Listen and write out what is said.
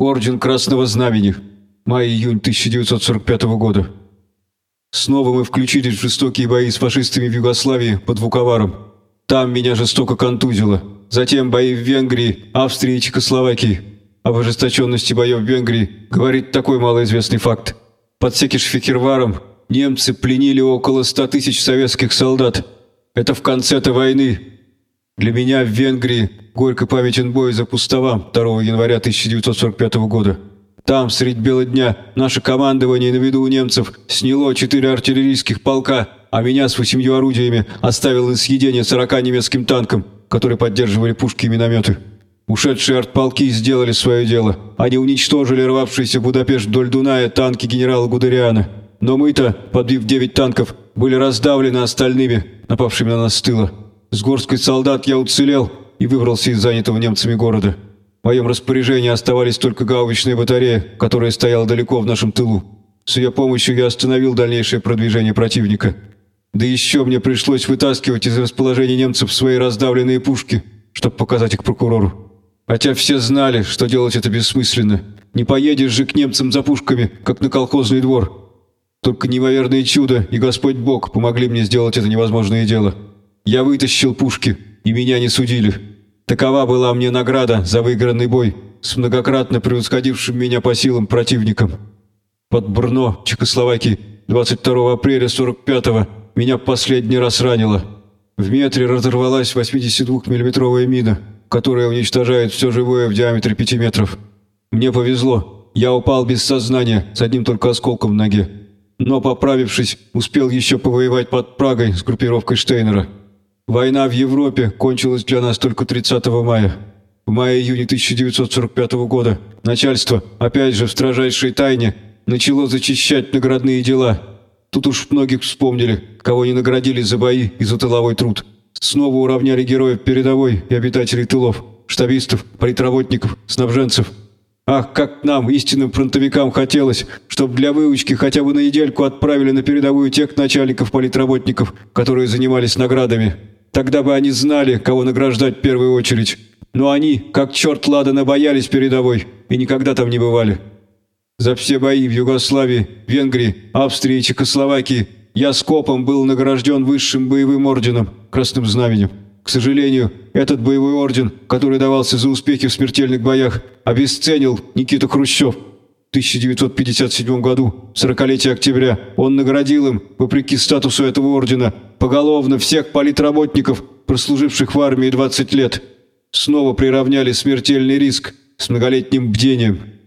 Орден Красного Знамени. Май-июнь 1945 года. Снова мы включились в жестокие бои с фашистами в Югославии под Вуковаром. Там меня жестоко контузило. Затем бои в Венгрии, Австрии и Чехословакии. Об ожесточенности боев в Венгрии говорит такой малоизвестный факт. Под Секиш-Фекерваром немцы пленили около 100 тысяч советских солдат. Это в конце-то войны. Для меня в Венгрии горько памятен бой за Пустовам 2 января 1945 года. Там, средь бела дня, наше командование на виду у немцев сняло четыре артиллерийских полка, а меня с восемью орудиями оставило на съедение сорока немецким танкам, которые поддерживали пушки и минометы. Ушедшие артполки сделали свое дело. Они уничтожили рвавшиеся в Будапешт вдоль Дуная танки генерала Гудериана. Но мы-то, подбив девять танков, были раздавлены остальными, напавшими на нас с тыла. С горсткой солдат я уцелел и выбрался из занятого немцами города. В моем распоряжении оставались только гаубичная батарея, которая стояла далеко в нашем тылу. С ее помощью я остановил дальнейшее продвижение противника. Да еще мне пришлось вытаскивать из расположения немцев свои раздавленные пушки, чтобы показать их прокурору. Хотя все знали, что делать это бессмысленно. Не поедешь же к немцам за пушками, как на колхозный двор. Только неимоверное чудо и Господь Бог помогли мне сделать это невозможное дело. Я вытащил пушки, и меня не судили. Такова была мне награда за выигранный бой с многократно превосходившим меня по силам противником. Под Брно, Чехословакии, 22 апреля 45-го меня последний раз ранило. В метре разорвалась 82-миллиметровая мина, которая уничтожает все живое в диаметре 5 метров. Мне повезло. Я упал без сознания, с одним только осколком в ноге. Но, поправившись, успел еще повоевать под Прагой с группировкой Штейнера. Война в Европе кончилась для нас только 30 мая. В мае-июне 1945 года начальство, опять же в строжайшей тайне, начало зачищать наградные дела. Тут уж многих вспомнили, кого не наградили за бои и за тыловой труд. Снова уравняли героев передовой и обитателей тылов, штабистов, политработников, снабженцев. Ах, как нам, истинным фронтовикам, хотелось, чтобы для выучки хотя бы на недельку отправили на передовую тех начальников-политработников, которые занимались наградами. Тогда бы они знали, кого награждать в первую очередь. Но они, как черт ладана, боялись передовой и никогда там не бывали. За все бои в Югославии, Венгрии, Австрии и Чехословакии я скопом был награжден высшим боевым орденом, Красным Знаменем. К сожалению, этот боевой орден, который давался за успехи в смертельных боях, обесценил Никита Хрущев. В 1957 году, 40-летие октября, он наградил им, вопреки статусу этого ордена, поголовно всех политработников, прослуживших в армии 20 лет. Снова приравняли смертельный риск с многолетним бдением.